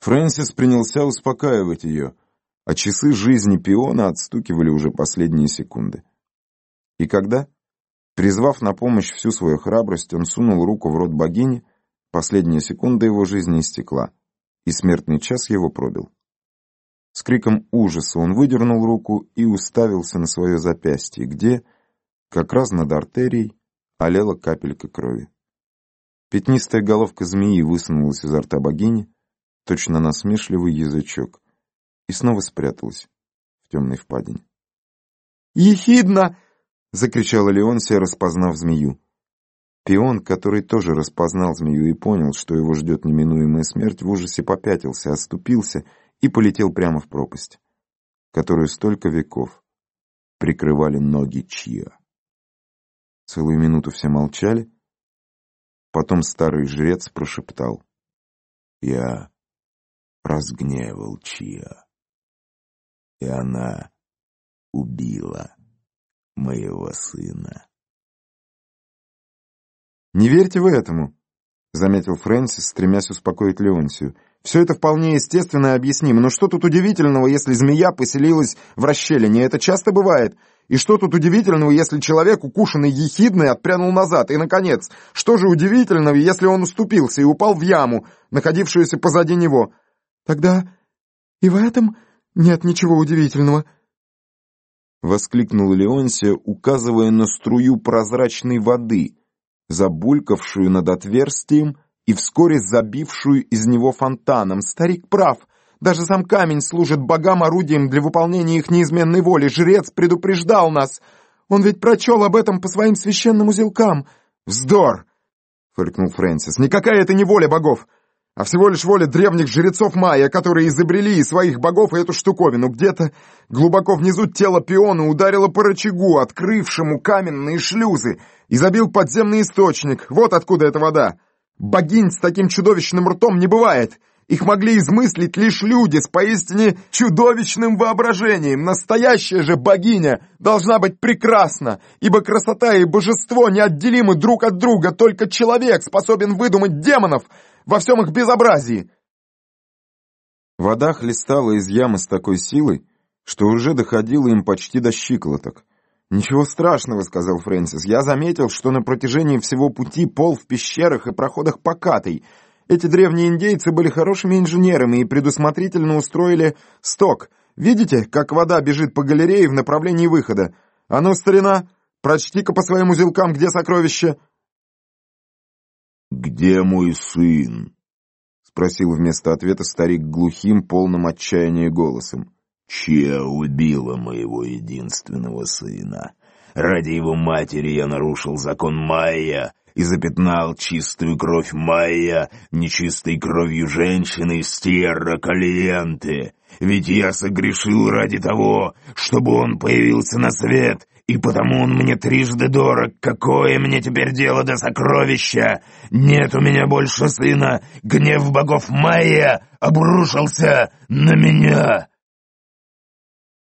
Фрэнсис принялся успокаивать ее, а часы жизни пиона отстукивали уже последние секунды. И когда, призвав на помощь всю свою храбрость, он сунул руку в рот богини, последняя секунда его жизни истекла, и смертный час его пробил. С криком ужаса он выдернул руку и уставился на свое запястье, где, как раз над артерией, олела капелька крови. Пятнистая головка змеи высунулась изо рта богини, точно насмешливый язычок, и снова спряталась в темной впадине. «Ехидна!» — закричала Леонсия, распознав змею. Пион, который тоже распознал змею и понял, что его ждет неминуемая смерть, в ужасе попятился, отступился и полетел прямо в пропасть, которую столько веков прикрывали ноги Чья. Целую минуту все молчали, потом старый жрец прошептал. «Я разгневал Чья, и она убила моего сына». «Не верьте вы этому», — заметил Фрэнсис, стремясь успокоить Леонсию. «Все это вполне естественно и объяснимо, но что тут удивительного, если змея поселилась в расщелине? Это часто бывает. И что тут удивительного, если человек, укушенный ехидной, отпрянул назад? И, наконец, что же удивительного, если он уступился и упал в яму, находившуюся позади него? Тогда и в этом нет ничего удивительного». Воскликнула Леонсия, указывая на струю прозрачной воды — забулькавшую над отверстием и вскоре забившую из него фонтаном. Старик прав. Даже сам камень служит богам орудием для выполнения их неизменной воли. Жрец предупреждал нас. Он ведь прочел об этом по своим священным узелкам. «Вздор!» — фыркнул Фрэнсис. «Никакая это не воля богов, а всего лишь воля древних жрецов майя, которые изобрели из своих богов эту штуковину. Где-то глубоко внизу тело пиона ударило по рычагу, открывшему каменные шлюзы, и забил подземный источник. Вот откуда эта вода. Богинь с таким чудовищным ртом не бывает. Их могли измыслить лишь люди с поистине чудовищным воображением. Настоящая же богиня должна быть прекрасна, ибо красота и божество неотделимы друг от друга. Только человек способен выдумать демонов во всем их безобразии. Вода хлестала из ямы с такой силой, что уже доходила им почти до щиколоток. «Ничего страшного», — сказал Фрэнсис. «Я заметил, что на протяжении всего пути пол в пещерах и проходах покатый. Эти древние индейцы были хорошими инженерами и предусмотрительно устроили сток. Видите, как вода бежит по галерее в направлении выхода? А ну, старина, прочти-ка по своим узелкам, где сокровище». «Где мой сын?» — спросил вместо ответа старик глухим, полным отчаяния голосом. Чья убила моего единственного сына. Ради его матери я нарушил закон Майя и запятнал чистую кровь Майя нечистой кровью женщины из Тьерра Калиенты. Ведь я согрешил ради того, чтобы он появился на свет, и потому он мне трижды дорог. Какое мне теперь дело до сокровища? Нет у меня больше сына. Гнев богов Майя обрушился на меня.